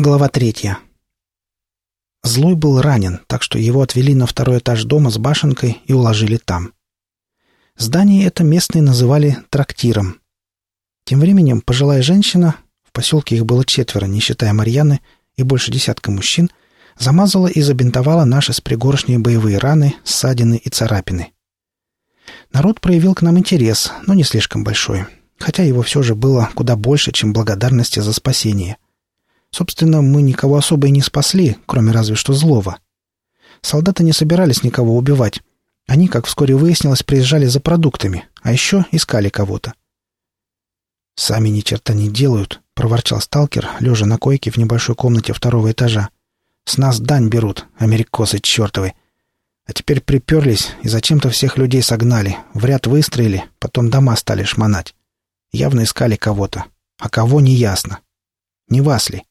Глава третья. Злой был ранен, так что его отвели на второй этаж дома с башенкой и уложили там. Здание это местные называли трактиром. Тем временем пожилая женщина, в поселке их было четверо, не считая Марьяны, и больше десятка мужчин, замазала и забинтовала наши с пригоршней боевые раны, ссадины и царапины. Народ проявил к нам интерес, но не слишком большой, хотя его все же было куда больше, чем благодарности за спасение — Собственно, мы никого особо и не спасли, кроме разве что злого. Солдаты не собирались никого убивать. Они, как вскоре выяснилось, приезжали за продуктами, а еще искали кого-то. «Сами ни черта не делают», — проворчал сталкер, лежа на койке в небольшой комнате второго этажа. «С нас дань берут, америкосы чертовы. А теперь приперлись и зачем-то всех людей согнали, в ряд выстроили, потом дома стали шмонать. Явно искали кого-то. А кого — неясно. Не вас ли?»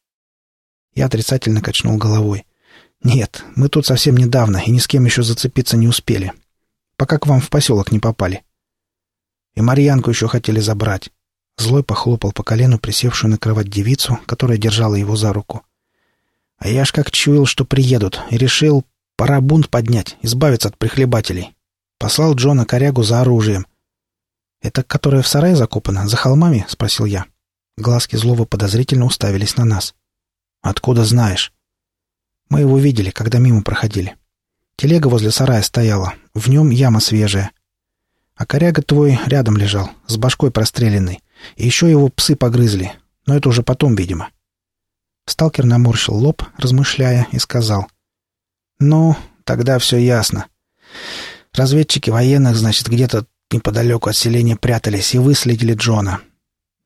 Я отрицательно качнул головой. «Нет, мы тут совсем недавно и ни с кем еще зацепиться не успели. Пока к вам в поселок не попали. И Марьянку еще хотели забрать». Злой похлопал по колену присевшую на кровать девицу, которая держала его за руку. «А я ж как чуял, что приедут, и решил, пора бунт поднять, избавиться от прихлебателей. Послал Джона корягу за оружием. «Это которое в сарае закопано, за холмами?» — спросил я. Глазки злого подозрительно уставились на нас. «Откуда знаешь?» «Мы его видели, когда мимо проходили. Телега возле сарая стояла, в нем яма свежая. А коряга твой рядом лежал, с башкой простреленной. И еще его псы погрызли, но это уже потом, видимо». Сталкер наморщил лоб, размышляя, и сказал. «Ну, тогда все ясно. Разведчики военных, значит, где-то неподалеку от селения прятались и выследили Джона.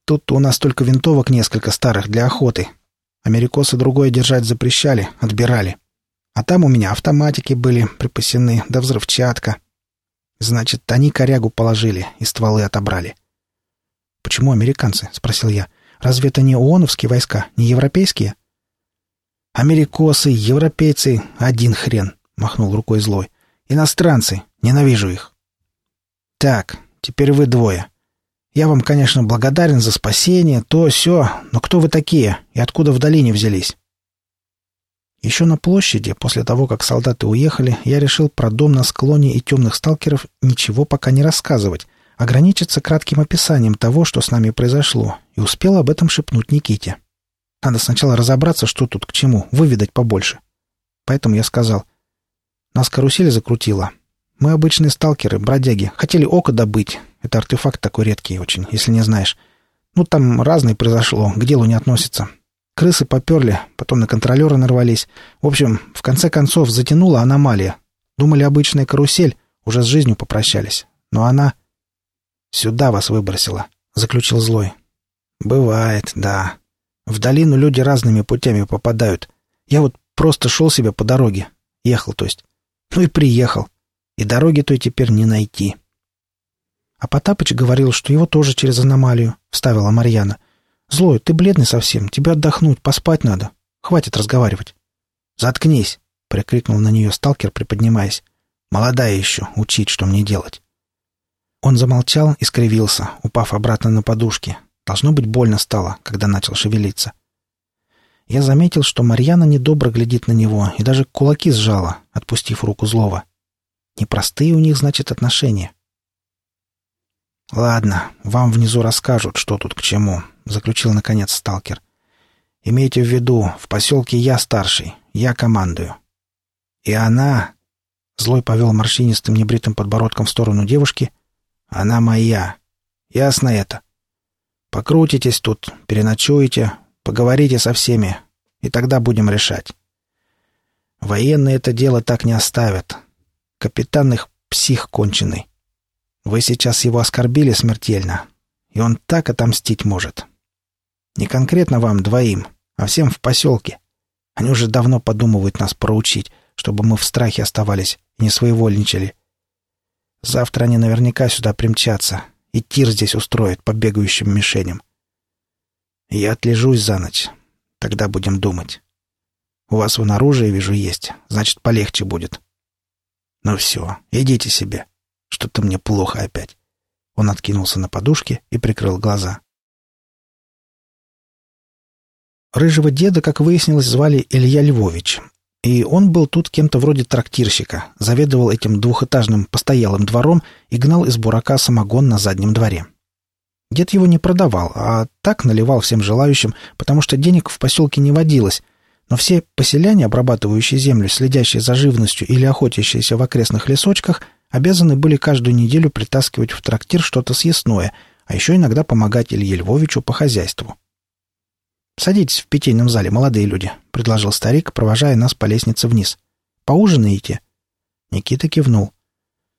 Тут у нас только винтовок несколько старых для охоты, Америкосы другое держать запрещали, отбирали. А там у меня автоматики были припасены, да взрывчатка. Значит, они корягу положили и стволы отобрали. «Почему американцы?» — спросил я. «Разве это не ООНовские войска, не европейские?» «Америкосы, европейцы — один хрен», — махнул рукой злой. «Иностранцы, ненавижу их». «Так, теперь вы двое. Я вам, конечно, благодарен за спасение, то все, но кто вы такие и откуда в долине взялись?» Еще на площади, после того, как солдаты уехали, я решил про дом на склоне и темных сталкеров ничего пока не рассказывать, ограничиться кратким описанием того, что с нами произошло, и успел об этом шепнуть Никите. Надо сначала разобраться, что тут к чему, выведать побольше. Поэтому я сказал, нас карусель закрутила. Мы обычные сталкеры, бродяги, хотели око добыть, это артефакт такой редкий очень, если не знаешь. Ну, там разное произошло, к делу не относится. Крысы поперли, потом на контролера нарвались. В общем, в конце концов затянула аномалия. Думали, обычная карусель, уже с жизнью попрощались. Но она... «Сюда вас выбросила», — заключил злой. «Бывает, да. В долину люди разными путями попадают. Я вот просто шел себе по дороге. Ехал, то есть. Ну и приехал. И дороги той теперь не найти». А Потапыч говорил, что его тоже через аномалию, — вставила Марьяна. Злой, ты бледный совсем, тебе отдохнуть, поспать надо. Хватит разговаривать. Заткнись, — прикрикнул на нее сталкер, приподнимаясь. Молодая еще, учить, что мне делать. Он замолчал и скривился, упав обратно на подушки. Должно быть, больно стало, когда начал шевелиться. Я заметил, что Марьяна недобро глядит на него и даже кулаки сжала, отпустив руку злого. Непростые у них, значит, отношения. «Ладно, вам внизу расскажут, что тут к чему», — заключил, наконец, сталкер. «Имейте в виду, в поселке я старший, я командую». «И она...» — злой повел морщинистым небритым подбородком в сторону девушки. «Она моя. Ясно это? Покрутитесь тут, переночуете, поговорите со всеми, и тогда будем решать. Военные это дело так не оставят. Капитан их псих конченый. Вы сейчас его оскорбили смертельно, и он так отомстить может. Не конкретно вам двоим, а всем в поселке. Они уже давно подумывают нас проучить, чтобы мы в страхе оставались и не своевольничали. Завтра они наверняка сюда примчатся, и тир здесь устроят по бегающим мишеням. Я отлежусь за ночь. Тогда будем думать. У вас вон оружие, вижу, есть. Значит, полегче будет. Ну все, идите себе. Что-то мне плохо опять. Он откинулся на подушке и прикрыл глаза. Рыжего деда, как выяснилось, звали Илья Львович. И он был тут кем-то вроде трактирщика, заведовал этим двухэтажным постоялым двором и гнал из бурака самогон на заднем дворе. Дед его не продавал, а так наливал всем желающим, потому что денег в поселке не водилось, но все поселяне, обрабатывающие землю, следящие за живностью или охотящиеся в окрестных лесочках, обязаны были каждую неделю притаскивать в трактир что-то съестное, а еще иногда помогать Илье Львовичу по хозяйству. «Садитесь в питейном зале, молодые люди», — предложил старик, провожая нас по лестнице вниз. «Поужинаете?» Никита кивнул.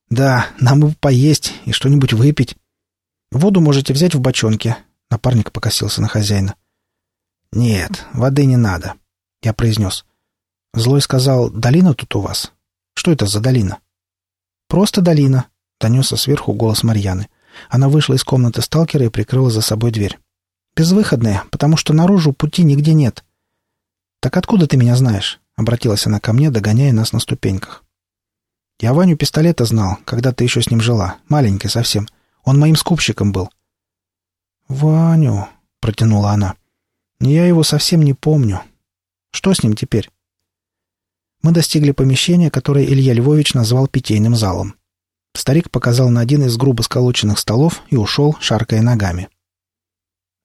«Да, нам бы поесть и что-нибудь выпить. Воду можете взять в бочонке», — напарник покосился на хозяина. «Нет, воды не надо», — я произнес. Злой сказал, «Долина тут у вас? Что это за долина?» «Просто долина», — донесся сверху голос Марьяны. Она вышла из комнаты сталкера и прикрыла за собой дверь. Безвыходная, потому что наружу пути нигде нет. Так откуда ты меня знаешь? Обратилась она ко мне, догоняя нас на ступеньках. Я Ваню пистолета знал, когда ты еще с ним жила. Маленький совсем. Он моим скупщиком был. Ваню, протянула она. Я его совсем не помню. Что с ним теперь? Мы достигли помещения, которое Илья Львович назвал питейным залом. Старик показал на один из грубо сколоченных столов и ушел, шаркая ногами.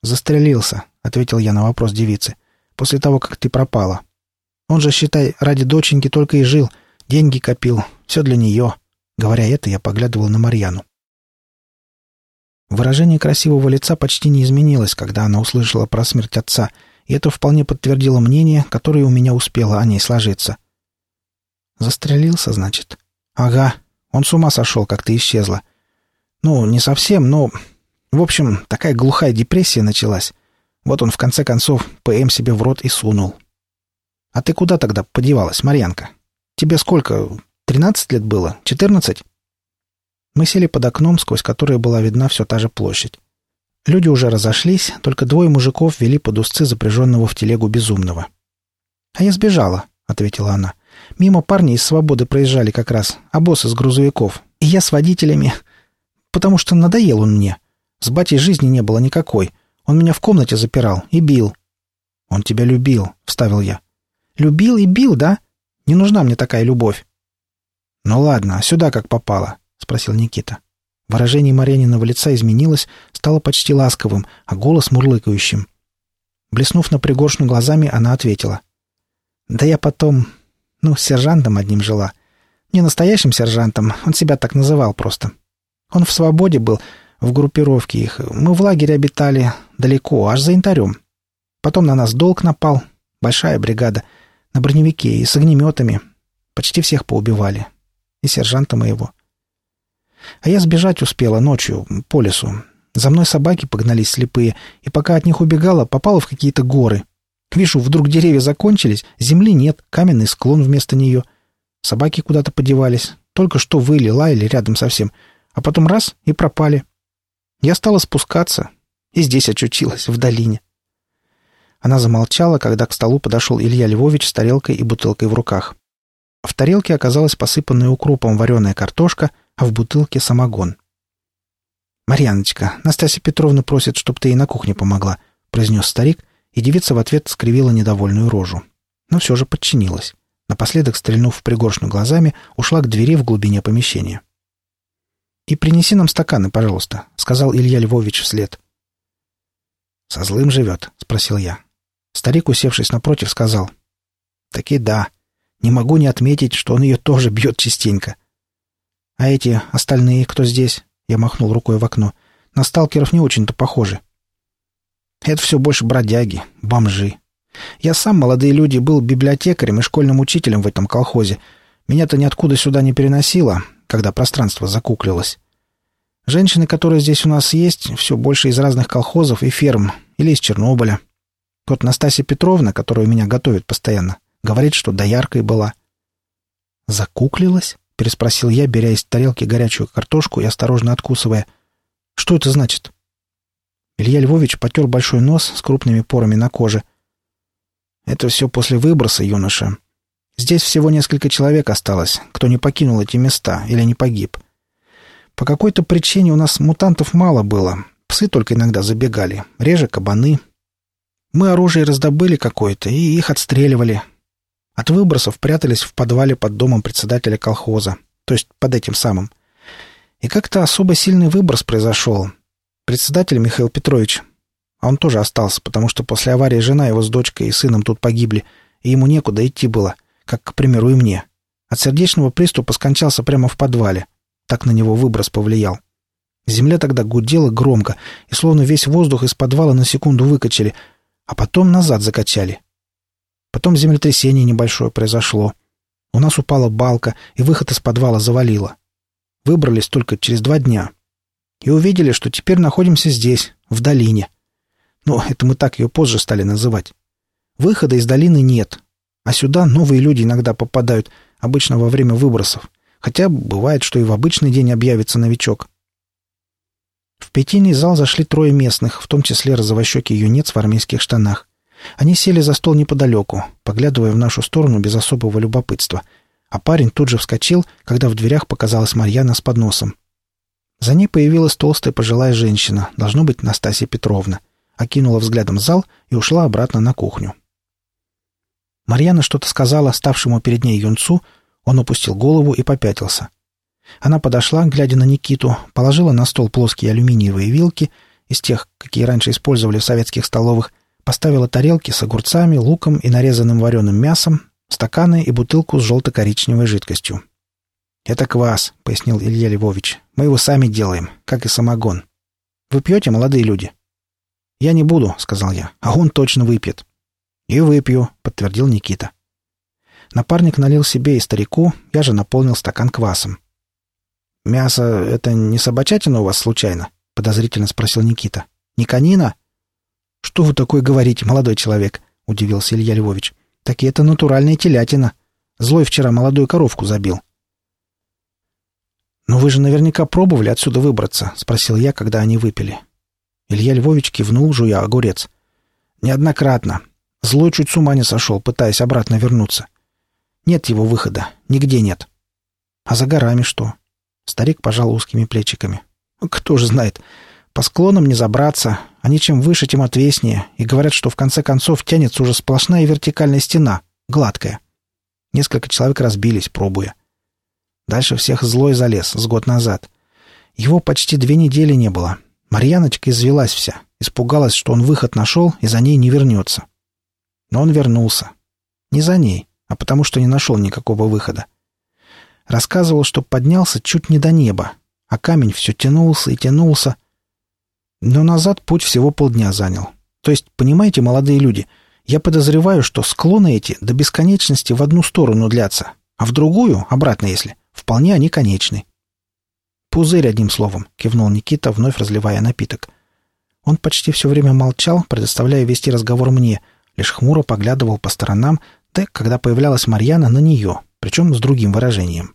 «Застрелился», — ответил я на вопрос девицы, — «после того, как ты пропала. Он же, считай, ради доченьки только и жил, деньги копил, все для нее». Говоря это, я поглядывал на Марьяну. Выражение красивого лица почти не изменилось, когда она услышала про смерть отца, и это вполне подтвердило мнение, которое у меня успело о ней сложиться. «Застрелился, значит?» «Ага, он с ума сошел, как ты исчезла. Ну, не совсем, но в общем, такая глухая депрессия началась. Вот он в конце концов ПМ себе в рот и сунул. А ты куда тогда подевалась, Марьянка? Тебе сколько? Тринадцать лет было? Четырнадцать? Мы сели под окном, сквозь которое была видна все та же площадь. Люди уже разошлись, только двое мужиков вели под узцы запряженного в телегу безумного. «А я сбежала», — ответила она. «Мимо парни из «Свободы» проезжали как раз, а босс из грузовиков. И я с водителями... Потому что надоел он мне. С батей жизни не было никакой. Он меня в комнате запирал и бил. «Он тебя любил», — вставил я. «Любил и бил, да? Не нужна мне такая любовь». «Ну ладно, а сюда как попало?» — спросил Никита. Выражение Марениного лица изменилось, стало почти ласковым, а голос мурлыкающим. Блеснув на пригоршню глазами, она ответила. «Да я потом... Ну, с сержантом одним жила. Не настоящим сержантом, он себя так называл просто. Он в свободе был, в группировке их. Мы в лагере обитали далеко, аж за янтарем. Потом на нас долг напал. Большая бригада. На броневике и с огнеметами. Почти всех поубивали. И сержанта моего. А я сбежать успела ночью, по лесу. За мной собаки погнались слепые, и пока от них убегала, попала в какие-то горы. Вижу, вдруг деревья закончились, земли нет, каменный склон вместо нее. Собаки куда-то подевались. Только что выли, лаяли рядом совсем. А потом раз — и пропали. Я стала спускаться, и здесь очутилась, в долине. Она замолчала, когда к столу подошел Илья Львович с тарелкой и бутылкой в руках. В тарелке оказалась посыпанная укропом вареная картошка, а в бутылке самогон. «Марьяночка, Настасья Петровна просит, чтобы ты ей на кухне помогла», — произнес старик, и девица в ответ скривила недовольную рожу. Но все же подчинилась. Напоследок, стрельнув в пригоршню глазами, ушла к двери в глубине помещения. «И принеси нам стаканы, пожалуйста», — сказал Илья Львович вслед. «Со злым живет?» — спросил я. Старик, усевшись напротив, сказал. «Таки да. Не могу не отметить, что он ее тоже бьет частенько. А эти остальные, кто здесь?» — я махнул рукой в окно. «На сталкеров не очень-то похожи». «Это все больше бродяги, бомжи. Я сам, молодые люди, был библиотекарем и школьным учителем в этом колхозе. Меня-то ниоткуда сюда не переносило, когда пространство закуклилось. Женщины, которые здесь у нас есть, все больше из разных колхозов и ферм, или из Чернобыля. Вот Настасья Петровна, которая меня готовит постоянно, говорит, что дояркой была. «Закуклилась?» — переспросил я, беря из тарелки горячую картошку и осторожно откусывая. «Что это значит?» Илья Львович потер большой нос с крупными порами на коже. «Это все после выброса, юноша. Здесь всего несколько человек осталось, кто не покинул эти места или не погиб. По какой-то причине у нас мутантов мало было. Псы только иногда забегали, реже кабаны. Мы оружие раздобыли какое-то, и их отстреливали. От выбросов прятались в подвале под домом председателя колхоза, то есть под этим самым. И как-то особо сильный выброс произошел. Председатель Михаил Петрович, а он тоже остался, потому что после аварии жена его с дочкой и сыном тут погибли, и ему некуда идти было, как, к примеру, и мне. От сердечного приступа скончался прямо в подвале. Так на него выброс повлиял. Земля тогда гудела громко, и словно весь воздух из подвала на секунду выкачали, а потом назад закачали. Потом землетрясение небольшое произошло. У нас упала балка, и выход из подвала завалило. Выбрались только через два дня. И увидели, что теперь находимся здесь, в долине. Но это мы так ее позже стали называть. Выхода из долины нет, а сюда новые люди иногда попадают, обычно во время выбросов. Хотя бывает, что и в обычный день объявится новичок. В пятийный зал зашли трое местных, в том числе розовощекий юнец в армейских штанах. Они сели за стол неподалеку, поглядывая в нашу сторону без особого любопытства. А парень тут же вскочил, когда в дверях показалась Марьяна с подносом. За ней появилась толстая пожилая женщина, должно быть Настасья Петровна. Окинула взглядом зал и ушла обратно на кухню. Марьяна что-то сказала ставшему перед ней юнцу, он опустил голову и попятился. Она подошла, глядя на Никиту, положила на стол плоские алюминиевые вилки, из тех, какие раньше использовали в советских столовых, поставила тарелки с огурцами, луком и нарезанным вареным мясом, стаканы и бутылку с желто-коричневой жидкостью. «Это квас», — пояснил Илья Львович. «Мы его сами делаем, как и самогон. Вы пьете, молодые люди?» «Я не буду», — сказал я, — «а он точно выпьет». «И выпью», — подтвердил Никита. Напарник налил себе и старику, я же наполнил стакан квасом. «Мясо — это не собачатина у вас случайно?» — подозрительно спросил Никита. «Не конина?» «Что вы такое говорите, молодой человек?» — удивился Илья Львович. «Так это натуральная телятина. Злой вчера молодую коровку забил». «Но вы же наверняка пробовали отсюда выбраться?» — спросил я, когда они выпили. Илья Львович кивнул, жуя огурец. «Неоднократно. Злой чуть с ума не сошел, пытаясь обратно вернуться. Нет его выхода. Нигде нет. А за горами что? Старик пожал узкими плечиками. Кто же знает. По склонам не забраться, они чем выше, тем отвеснее, и говорят, что в конце концов тянется уже сплошная вертикальная стена, гладкая. Несколько человек разбились, пробуя. Дальше всех злой залез, с год назад. Его почти две недели не было. Марьяночка извелась вся, испугалась, что он выход нашел и за ней не вернется. Но он вернулся. Не за ней а потому что не нашел никакого выхода. Рассказывал, что поднялся чуть не до неба, а камень все тянулся и тянулся. Но назад путь всего полдня занял. То есть, понимаете, молодые люди, я подозреваю, что склоны эти до бесконечности в одну сторону длятся, а в другую, обратно если, вполне они конечны. «Пузырь, одним словом», — кивнул Никита, вновь разливая напиток. Он почти все время молчал, предоставляя вести разговор мне, лишь хмуро поглядывал по сторонам, Т, когда появлялась Марьяна на нее, причем с другим выражением.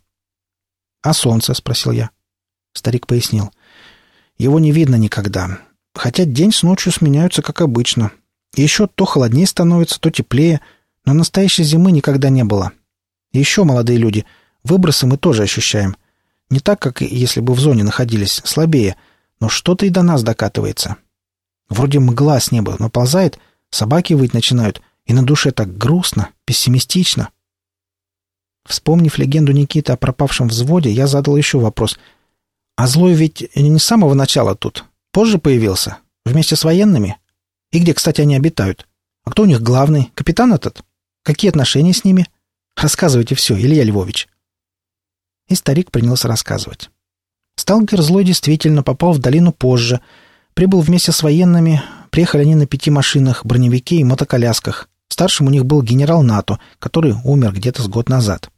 «А солнце?» — спросил я. Старик пояснил. «Его не видно никогда. Хотя день с ночью сменяются, как обычно. Еще то холоднее становится, то теплее, но настоящей зимы никогда не было. Еще, молодые люди, выбросы мы тоже ощущаем. Не так, как если бы в зоне находились, слабее, но что-то и до нас докатывается. Вроде мгла с неба наползает, собаки выть начинают — и на душе так грустно, пессимистично. Вспомнив легенду Никиты о пропавшем взводе, я задал еще вопрос. «А злой ведь не с самого начала тут. Позже появился? Вместе с военными? И где, кстати, они обитают? А кто у них главный? Капитан этот? Какие отношения с ними? Рассказывайте все, Илья Львович». И старик принялся рассказывать. Сталкер злой действительно попал в долину позже, прибыл вместе с военными, приехали они на пяти машинах, броневике и мотоколясках. Старшим у них был генерал НАТО, который умер где-то с год назад.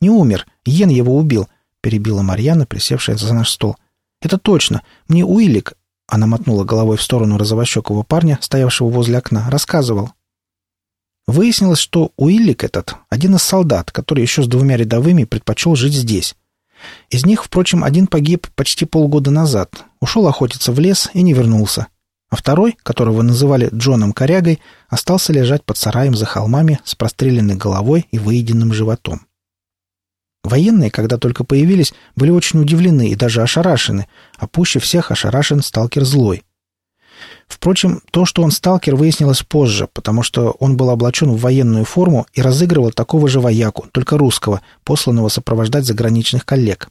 «Не умер, Йен его убил», — перебила Марьяна, присевшая за наш стол. «Это точно. Мне Уиллик...» — она мотнула головой в сторону розовощекого парня, стоявшего возле окна, рассказывал. Выяснилось, что Уиллик этот — один из солдат, который еще с двумя рядовыми предпочел жить здесь. Из них, впрочем, один погиб почти полгода назад, ушел охотиться в лес и не вернулся а второй, которого называли Джоном Корягой, остался лежать под сараем за холмами с простреленной головой и выеденным животом. Военные, когда только появились, были очень удивлены и даже ошарашены, а пуще всех ошарашен сталкер злой. Впрочем, то, что он сталкер, выяснилось позже, потому что он был облачен в военную форму и разыгрывал такого же вояку, только русского, посланного сопровождать заграничных коллег.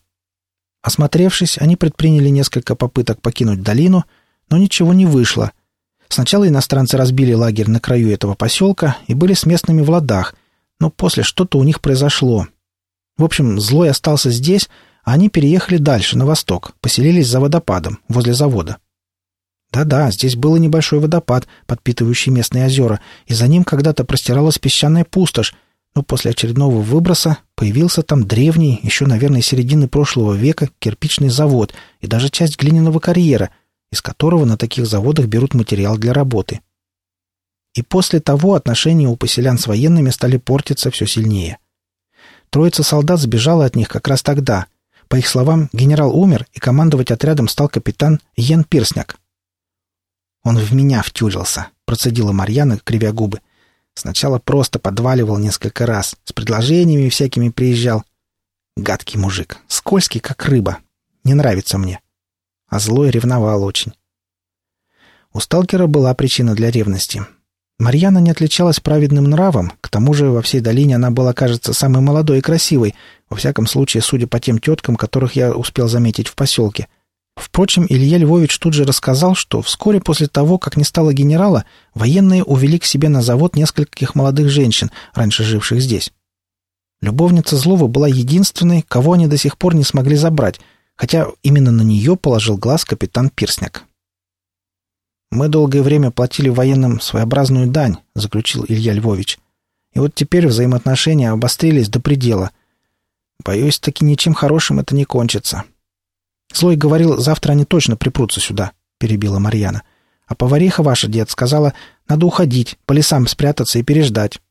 Осмотревшись, они предприняли несколько попыток покинуть долину, но ничего не вышло. Сначала иностранцы разбили лагерь на краю этого поселка и были с местными в ладах, но после что-то у них произошло. В общем, злой остался здесь, а они переехали дальше, на восток, поселились за водопадом, возле завода. Да-да, здесь был небольшой водопад, подпитывающий местные озера, и за ним когда-то простиралась песчаная пустошь, но после очередного выброса появился там древний, еще, наверное, середины прошлого века, кирпичный завод и даже часть глиняного карьера, из которого на таких заводах берут материал для работы. И после того отношения у поселян с военными стали портиться все сильнее. Троица солдат сбежала от них как раз тогда. По их словам, генерал умер, и командовать отрядом стал капитан Йен Пирсняк. «Он в меня втюрился», — процедила Марьяна, кривя губы. Сначала просто подваливал несколько раз, с предложениями всякими приезжал. Гадкий мужик, скользкий, как рыба. Не нравится мне. А злой ревновал очень. У сталкера была причина для ревности. Марьяна не отличалась праведным нравом, к тому же во всей долине она была, кажется, самой молодой и красивой, во всяком случае, судя по тем теткам, которых я успел заметить в поселке — Впрочем, Илья Львович тут же рассказал, что вскоре после того, как не стало генерала, военные увели к себе на завод нескольких молодых женщин, раньше живших здесь. Любовница Злова была единственной, кого они до сих пор не смогли забрать, хотя именно на нее положил глаз капитан Пирсняк. «Мы долгое время платили военным своеобразную дань», — заключил Илья Львович. «И вот теперь взаимоотношения обострились до предела. Боюсь, таки ничем хорошим это не кончится. «Злой говорил, завтра они точно припрутся сюда», — перебила Марьяна. «А повариха ваша, дед, сказала, надо уходить, по лесам спрятаться и переждать».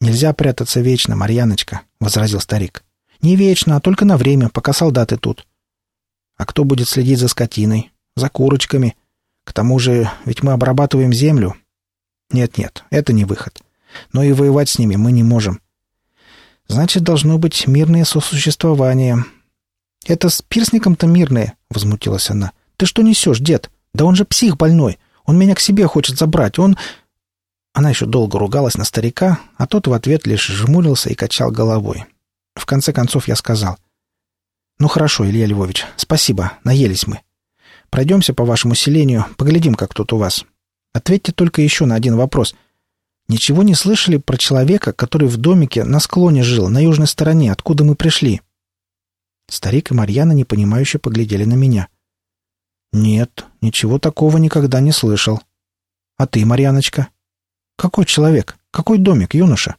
«Нельзя прятаться вечно, Марьяночка», — возразил старик. «Не вечно, а только на время, пока солдаты тут». «А кто будет следить за скотиной? За курочками? К тому же, ведь мы обрабатываем землю». «Нет-нет, это не выход. Но и воевать с ними мы не можем». «Значит, должно быть мирное сосуществование», «Это с пирсником-то мирное», — возмутилась она. «Ты что несешь, дед? Да он же псих больной. Он меня к себе хочет забрать. Он...» Она еще долго ругалась на старика, а тот в ответ лишь жмурился и качал головой. В конце концов я сказал. «Ну хорошо, Илья Львович, спасибо, наелись мы. Пройдемся по вашему селению, поглядим, как тут у вас. Ответьте только еще на один вопрос. Ничего не слышали про человека, который в домике на склоне жил, на южной стороне, откуда мы пришли?» Старик и Марьяна непонимающе поглядели на меня. «Нет, ничего такого никогда не слышал. А ты, Марьяночка?» «Какой человек? Какой домик, юноша?»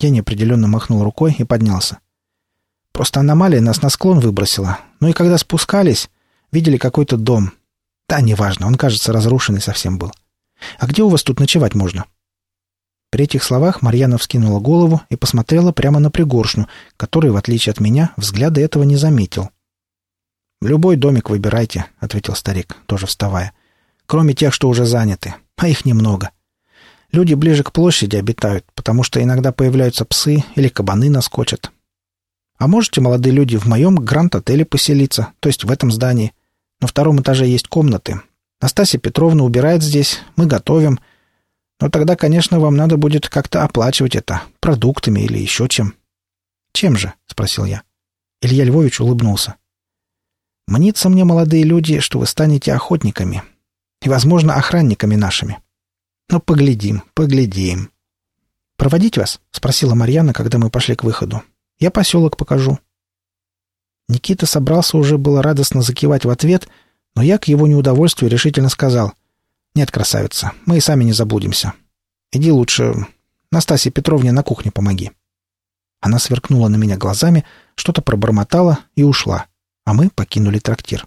Я неопределенно махнул рукой и поднялся. «Просто аномалия нас на склон выбросила. Ну и когда спускались, видели какой-то дом. Да, неважно, он, кажется, разрушенный совсем был. А где у вас тут ночевать можно?» При этих словах Марьяна вскинула голову и посмотрела прямо на пригоршню, который, в отличие от меня, взгляда этого не заметил. «Любой домик выбирайте», — ответил старик, тоже вставая. «Кроме тех, что уже заняты, а их немного. Люди ближе к площади обитают, потому что иногда появляются псы или кабаны наскочат. А можете, молодые люди, в моем гранд-отеле поселиться, то есть в этом здании. На втором этаже есть комнаты. Настасья Петровна убирает здесь, мы готовим, но тогда, конечно, вам надо будет как-то оплачивать это, продуктами или еще чем. Чем же? — спросил я. Илья Львович улыбнулся. Мнится мне, молодые люди, что вы станете охотниками. И, возможно, охранниками нашими. Но поглядим, поглядим. «Проводить вас?» — спросила Марьяна, когда мы пошли к выходу. «Я поселок покажу». Никита собрался уже было радостно закивать в ответ, но я к его неудовольствию решительно сказал. «Нет, красавица, мы и сами не заблудимся. Иди лучше Настасье Петровне на кухне помоги». Она сверкнула на меня глазами, что-то пробормотала и ушла, а мы покинули трактир.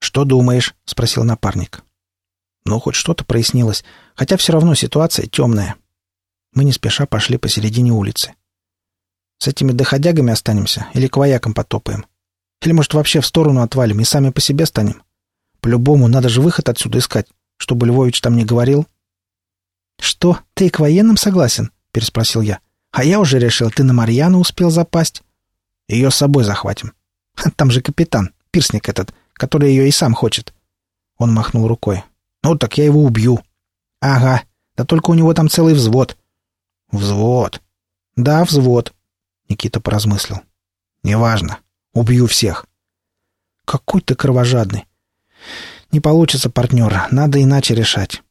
«Что думаешь?» — спросил напарник. «Ну, хоть что-то прояснилось, хотя все равно ситуация темная». Мы не спеша пошли посередине улицы. «С этими доходягами останемся или к воякам потопаем? Или, может, вообще в сторону отвалим и сами по себе станем?» По-любому, надо же выход отсюда искать, чтобы Львович там не говорил. «Что, ты к военным согласен?» — переспросил я. «А я уже решил, ты на Марьяну успел запасть. Ее с собой захватим. Там же капитан, пирсник этот, который ее и сам хочет?» Он махнул рукой. «Ну, так я его убью». «Ага, да только у него там целый взвод». «Взвод?» «Да, взвод», — Никита поразмыслил. «Неважно. Убью всех». «Какой ты кровожадный». «Не получится, партнер. Надо иначе решать».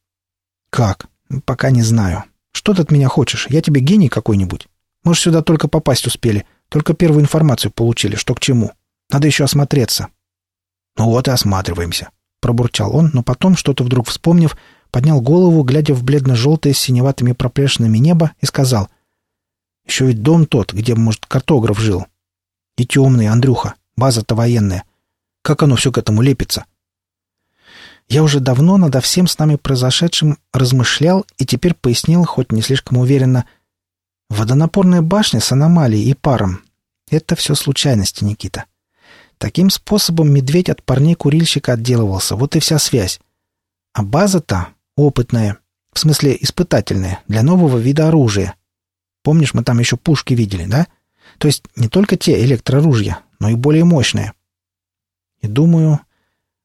«Как?» «Пока не знаю. Что ты от меня хочешь? Я тебе гений какой-нибудь? Может, сюда только попасть успели, только первую информацию получили, что к чему. Надо еще осмотреться». «Ну вот и осматриваемся», — пробурчал он, но потом, что-то вдруг вспомнив, поднял голову, глядя в бледно-желтое с синеватыми проплешинами небо, и сказал, «Еще ведь дом тот, где, может, картограф жил. И темный, Андрюха, база-то военная. Как оно все к этому лепится?» Я уже давно над всем с нами произошедшим размышлял и теперь пояснил, хоть не слишком уверенно. Водонапорная башня с аномалией и паром — это все случайности, Никита. Таким способом медведь от парней-курильщика отделывался, вот и вся связь. А база-то опытная, в смысле испытательная, для нового вида оружия. Помнишь, мы там еще пушки видели, да? То есть не только те электроружья, но и более мощные. И думаю,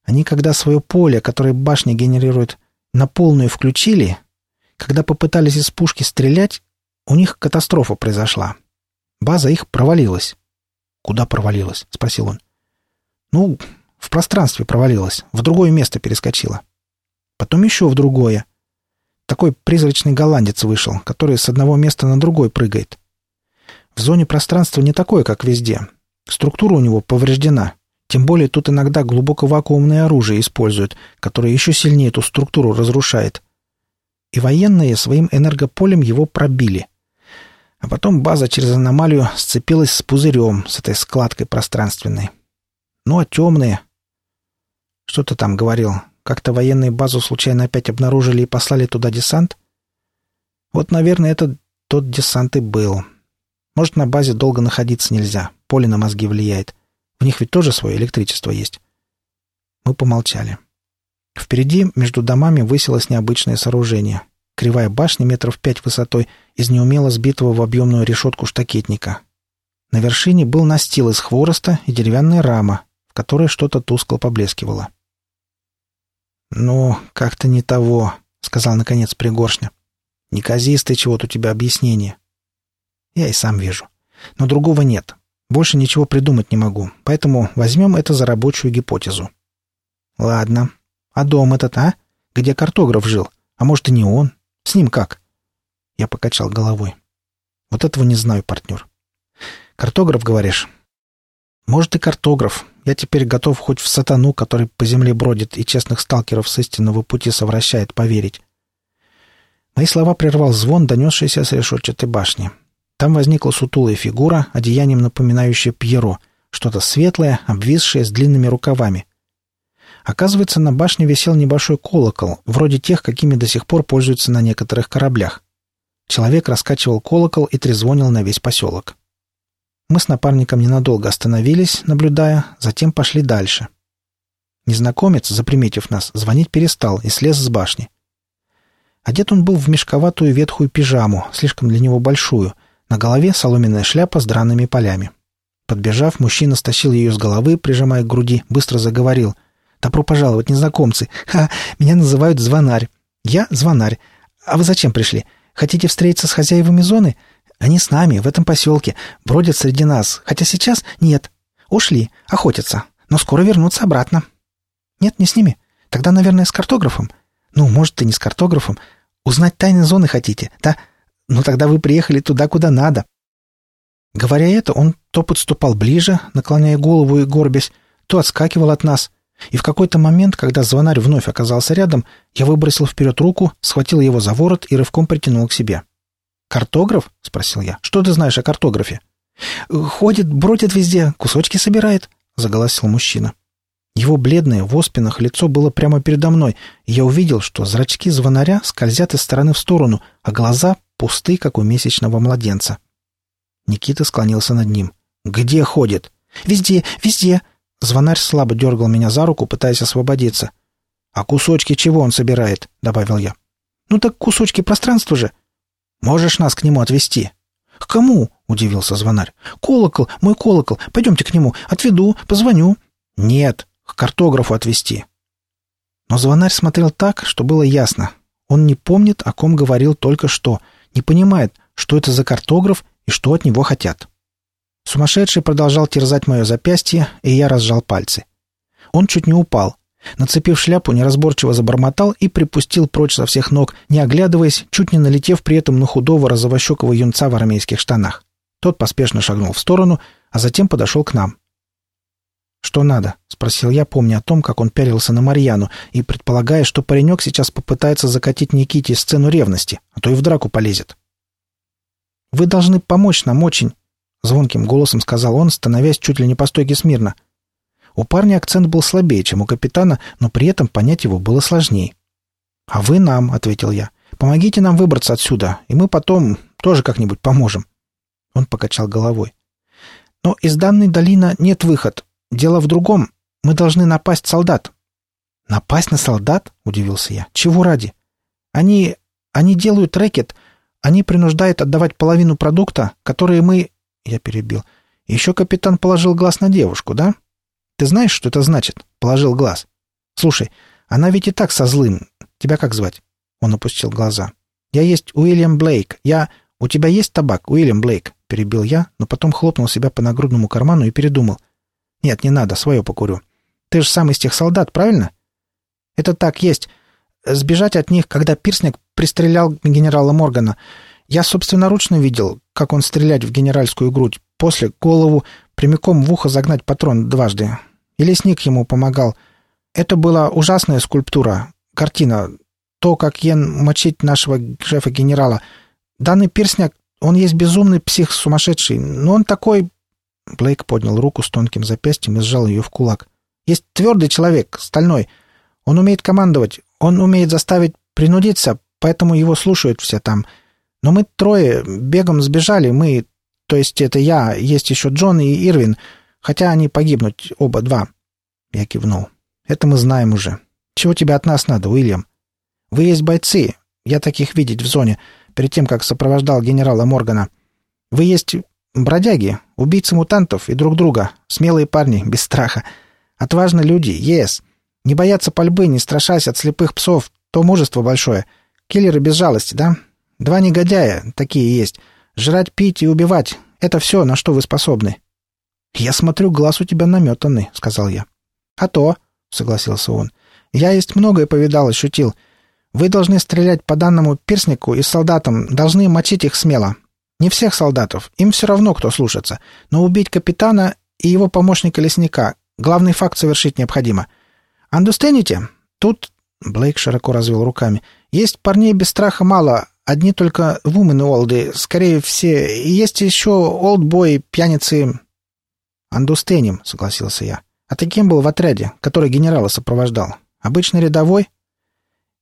они, когда свое поле, которое башня генерирует, на полную включили, когда попытались из пушки стрелять, у них катастрофа произошла. База их провалилась. «Куда провалилась?» — спросил он. «Ну, в пространстве провалилась, в другое место перескочила. Потом еще в другое. Такой призрачный голландец вышел, который с одного места на другой прыгает. В зоне пространства не такое, как везде. Структура у него повреждена, тем более тут иногда глубоко вакуумное оружие используют, которое еще сильнее эту структуру разрушает. И военные своим энергополем его пробили. А потом база через аномалию сцепилась с пузырем, с этой складкой пространственной. Ну а темные... Что ты там говорил? Как-то военные базу случайно опять обнаружили и послали туда десант? Вот, наверное, это тот десант и был. Может, на базе долго находиться нельзя. Поле на мозги влияет. В них ведь тоже свое электричество есть. Мы помолчали. Впереди между домами высилось необычное сооружение. Кривая башня метров пять высотой из неумело сбитого в объемную решетку штакетника. На вершине был настил из хвороста и деревянная рама, в которой что-то тускло поблескивало. «Ну, как-то не того», — сказал наконец Пригоршня. «Неказистое чего-то у тебя объяснение». «Я и сам вижу. Но другого нет. Больше ничего придумать не могу, поэтому возьмем это за рабочую гипотезу. Ладно. А дом этот, а? Где картограф жил? А может и не он? С ним как? Я покачал головой. Вот этого не знаю, партнер. Картограф, говоришь? Может и картограф. Я теперь готов хоть в сатану, который по земле бродит и честных сталкеров с истинного пути совращает, поверить. Мои слова прервал звон, донесшийся с решетчатой башни. Там возникла сутулая фигура, одеянием напоминающая Пьеро, что-то светлое, обвисшее с длинными рукавами. Оказывается, на башне висел небольшой колокол, вроде тех, какими до сих пор пользуются на некоторых кораблях. Человек раскачивал колокол и трезвонил на весь поселок. Мы с напарником ненадолго остановились, наблюдая, затем пошли дальше. Незнакомец, заприметив нас, звонить перестал и слез с башни. Одет он был в мешковатую ветхую пижаму, слишком для него большую — на голове соломенная шляпа с драными полями. Подбежав, мужчина стащил ее с головы, прижимая к груди, быстро заговорил. «Добро пожаловать, незнакомцы! Ха! Меня называют Звонарь. Я Звонарь. А вы зачем пришли? Хотите встретиться с хозяевами зоны? Они с нами, в этом поселке, бродят среди нас, хотя сейчас нет. Ушли, охотятся, но скоро вернутся обратно». «Нет, не с ними. Тогда, наверное, с картографом. Ну, может, и не с картографом. Узнать тайны зоны хотите, да?» «Ну тогда вы приехали туда, куда надо». Говоря это, он то подступал ближе, наклоняя голову и горбясь, то отскакивал от нас. И в какой-то момент, когда звонарь вновь оказался рядом, я выбросил вперед руку, схватил его за ворот и рывком притянул к себе. «Картограф?» — спросил я. «Что ты знаешь о картографе?» «Ходит, бродит везде, кусочки собирает», — заголосил мужчина. Его бледное, в оспинах лицо было прямо передо мной, и я увидел, что зрачки звонаря скользят из стороны в сторону, а глаза пусты, как у месячного младенца. Никита склонился над ним. «Где ходит?» «Везде, везде!» Звонарь слабо дергал меня за руку, пытаясь освободиться. «А кусочки чего он собирает?» — добавил я. «Ну так кусочки пространства же!» «Можешь нас к нему отвезти?» «К кому?» — удивился звонарь. «Колокол, мой колокол. Пойдемте к нему. Отведу, позвоню». «Нет, к картографу отвезти». Но звонарь смотрел так, что было ясно. Он не помнит, о ком говорил только что, не понимает, что это за картограф и что от него хотят. Сумасшедший продолжал терзать мое запястье, и я разжал пальцы. Он чуть не упал. Нацепив шляпу, неразборчиво забормотал и припустил прочь со всех ног, не оглядываясь, чуть не налетев при этом на худого розовощекого юнца в армейских штанах. Тот поспешно шагнул в сторону, а затем подошел к нам. «Что надо?» — спросил я, помня о том, как он пялился на Марьяну, и предполагая, что паренек сейчас попытается закатить Никите сцену ревности, а то и в драку полезет. «Вы должны помочь нам очень», — звонким голосом сказал он, становясь чуть ли не по стойке смирно. У парня акцент был слабее, чем у капитана, но при этом понять его было сложнее. «А вы нам», — ответил я. «Помогите нам выбраться отсюда, и мы потом тоже как-нибудь поможем». Он покачал головой. «Но из данной долины нет выход. Дело в другом. Мы должны напасть солдат». «Напасть на солдат?» — удивился я. «Чего ради?» «Они... они делают рэкет. Они принуждают отдавать половину продукта, которые мы...» Я перебил. «Еще капитан положил глаз на девушку, да?» Ты знаешь, что это значит? Положил глаз. Слушай, она ведь и так со злым. Тебя как звать? Он опустил глаза. Я есть Уильям Блейк. Я... У тебя есть табак, Уильям Блейк? Перебил я, но потом хлопнул себя по нагрудному карману и передумал. Нет, не надо, свое покурю. Ты же сам из тех солдат, правильно? Это так есть. Сбежать от них, когда Пирсник пристрелял генерала Моргана. Я собственноручно видел, как он стрелять в генеральскую грудь. После голову прямиком в ухо загнать патрон дважды. И лесник ему помогал. Это была ужасная скульптура, картина. То, как Йен мочить нашего шефа-генерала. Данный персняк, он есть безумный псих сумасшедший, но он такой... Блейк поднял руку с тонким запястьем и сжал ее в кулак. Есть твердый человек, стальной. Он умеет командовать, он умеет заставить принудиться, поэтому его слушают все там. Но мы трое бегом сбежали, мы, то есть это я, есть еще Джон и Ирвин, хотя они погибнуть оба два. Я кивнул. Это мы знаем уже. Чего тебе от нас надо, Уильям? Вы есть бойцы. Я таких видеть в зоне, перед тем, как сопровождал генерала Моргана. Вы есть бродяги, убийцы мутантов и друг друга, смелые парни, без страха. Отважные люди. Yes. Не боятся пальбы, не страшась от слепых псов, то мужество большое. Киллеры без жалости, да? Два негодяя, такие есть. Жрать, пить и убивать — это все, на что вы способны». «Я смотрю, глаз у тебя наметанный», — сказал я. «А то», — согласился он. «Я есть многое повидал и шутил. Вы должны стрелять по данному перстнику и солдатам, должны мочить их смело. Не всех солдатов, им все равно, кто слушается. Но убить капитана и его помощника-лесника — главный факт совершить необходимо. Андустените? Тут...» — Блейк широко развел руками. «Есть парней без страха мало, Одни только вумены олды, скорее все. И есть еще олдбой, пьяницы. Андустенем, согласился я. А ты кем был в отряде, который генерала сопровождал? Обычный рядовой?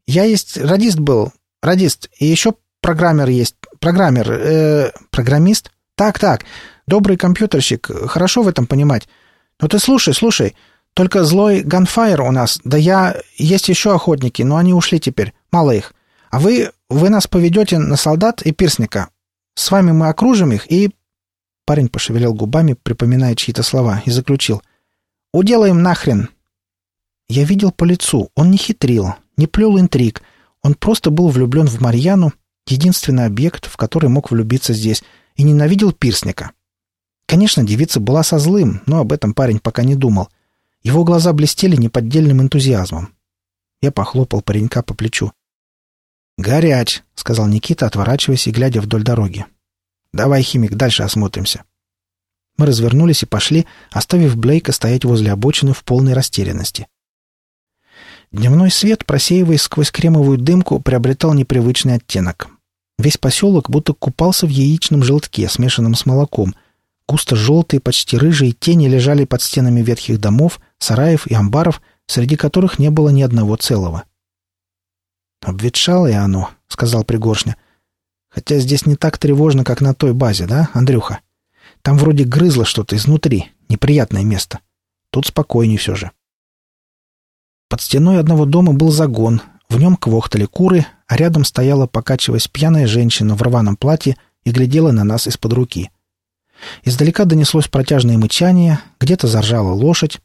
Я есть радист был, радист, и еще программер есть. Программер, э, программист? Так, так, добрый компьютерщик, хорошо в этом понимать. Но ты слушай, слушай, только злой ганфайр у нас, да я... Есть еще охотники, но они ушли теперь, мало их. А вы вы нас поведете на солдат и пирсника. С вами мы окружим их и...» Парень пошевелил губами, припоминая чьи-то слова, и заключил. «Уделаем нахрен!» Я видел по лицу, он не хитрил, не плел интриг. Он просто был влюблен в Марьяну, единственный объект, в который мог влюбиться здесь, и ненавидел пирсника. Конечно, девица была со злым, но об этом парень пока не думал. Его глаза блестели неподдельным энтузиазмом. Я похлопал паренька по плечу. «Горяч», — сказал Никита, отворачиваясь и глядя вдоль дороги. «Давай, химик, дальше осмотримся». Мы развернулись и пошли, оставив Блейка стоять возле обочины в полной растерянности. Дневной свет, просеиваясь сквозь кремовую дымку, приобретал непривычный оттенок. Весь поселок будто купался в яичном желтке, смешанном с молоком. Густо желтые, почти рыжие тени лежали под стенами ветхих домов, сараев и амбаров, среди которых не было ни одного целого. — «Обветшалое оно», — сказал Пригоршня. «Хотя здесь не так тревожно, как на той базе, да, Андрюха? Там вроде грызло что-то изнутри, неприятное место. Тут спокойней все же». Под стеной одного дома был загон, в нем квохтали куры, а рядом стояла, покачиваясь, пьяная женщина в рваном платье и глядела на нас из-под руки. Издалека донеслось протяжное мычание, где-то заржала лошадь.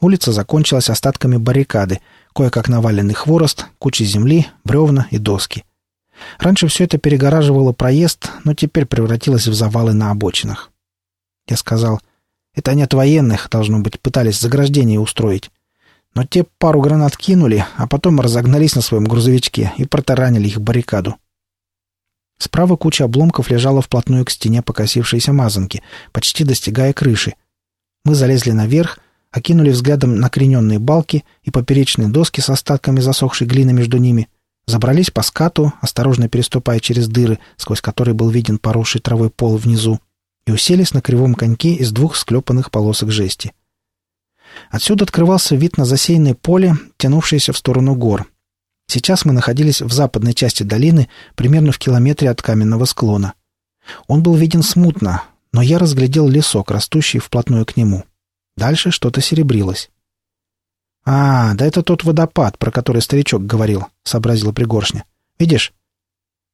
Улица закончилась остатками баррикады, кое-как наваленный хворост, куча земли, бревна и доски. Раньше все это перегораживало проезд, но теперь превратилось в завалы на обочинах. Я сказал, это они от военных, должно быть, пытались заграждение устроить. Но те пару гранат кинули, а потом разогнались на своем грузовичке и протаранили их баррикаду. Справа куча обломков лежала вплотную к стене покосившейся мазанки, почти достигая крыши. Мы залезли наверх, окинули взглядом накрененные балки и поперечные доски с остатками засохшей глины между ними, забрались по скату, осторожно переступая через дыры, сквозь которые был виден поросший травой пол внизу, и уселись на кривом коньке из двух склепанных полосок жести. Отсюда открывался вид на засеянное поле, тянувшееся в сторону гор. Сейчас мы находились в западной части долины, примерно в километре от каменного склона. Он был виден смутно, но я разглядел лесок, растущий вплотную к нему. Дальше что-то серебрилось. «А, да это тот водопад, про который старичок говорил», — сообразила Пригоршня. «Видишь?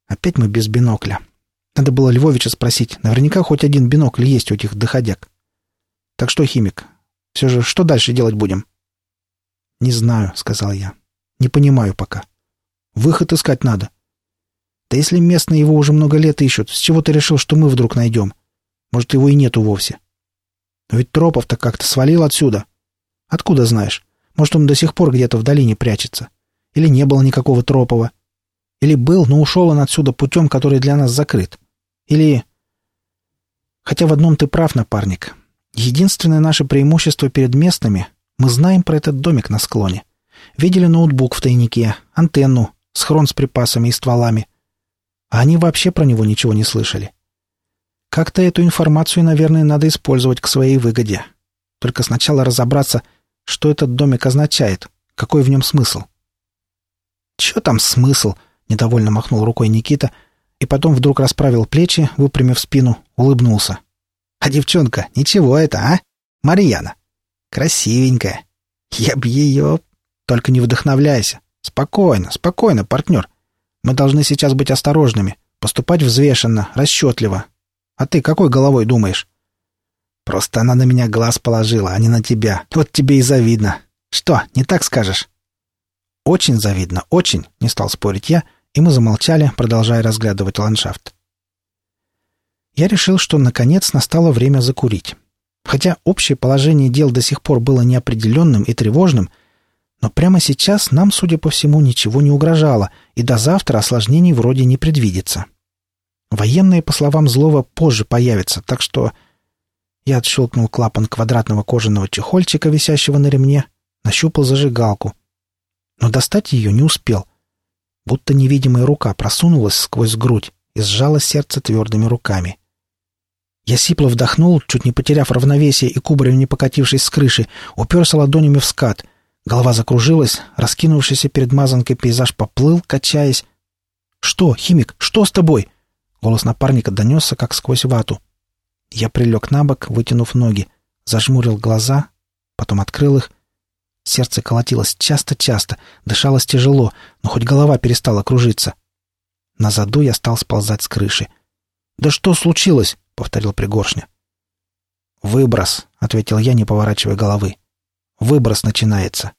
Опять мы без бинокля. Надо было Львовича спросить. Наверняка хоть один бинокль есть у этих доходяг. Так что, химик, все же что дальше делать будем?» «Не знаю», — сказал я. «Не понимаю пока. Выход искать надо». «Да если местные его уже много лет ищут, с чего ты решил, что мы вдруг найдем? Может, его и нету вовсе?» «Но ведь Тропов-то как-то свалил отсюда. Откуда знаешь? Может, он до сих пор где-то в долине прячется? Или не было никакого Тропова? Или был, но ушел он отсюда путем, который для нас закрыт? Или... Хотя в одном ты прав, напарник. Единственное наше преимущество перед местными — мы знаем про этот домик на склоне. Видели ноутбук в тайнике, антенну, схрон с припасами и стволами. А они вообще про него ничего не слышали. Как-то эту информацию, наверное, надо использовать к своей выгоде. Только сначала разобраться, что этот домик означает, какой в нем смысл. «Чё там смысл?» — недовольно махнул рукой Никита и потом вдруг расправил плечи, выпрямив спину, улыбнулся. «А девчонка, ничего это, а? Марьяна. Красивенькая. Я б ее... Только не вдохновляйся. Спокойно, спокойно, партнер. Мы должны сейчас быть осторожными, поступать взвешенно, расчетливо. А ты какой головой думаешь?» Просто она на меня глаз положила, а не на тебя. Вот тебе и завидно. Что, не так скажешь?» «Очень завидно, очень», — не стал спорить я, и мы замолчали, продолжая разглядывать ландшафт. Я решил, что наконец настало время закурить. Хотя общее положение дел до сих пор было неопределенным и тревожным, но прямо сейчас нам, судя по всему, ничего не угрожало, и до завтра осложнений вроде не предвидится. Военные, по словам Злова, позже появятся, так что я отщелкнул клапан квадратного кожаного чехольчика, висящего на ремне, нащупал зажигалку. Но достать ее не успел. Будто невидимая рука просунулась сквозь грудь и сжала сердце твердыми руками. Я сипло вдохнул, чуть не потеряв равновесие и кубарем не покатившись с крыши, уперся ладонями в скат. Голова закружилась, раскинувшийся перед мазанкой пейзаж поплыл, качаясь. «Что, химик, что с тобой?» Голос напарника донесся, как сквозь вату. Я прилег на бок, вытянув ноги, зажмурил глаза, потом открыл их. Сердце колотилось часто-часто, дышалось тяжело, но хоть голова перестала кружиться. На заду я стал сползать с крыши. «Да что случилось?» — повторил Пригоршня. «Выброс», — ответил я, не поворачивая головы. «Выброс начинается».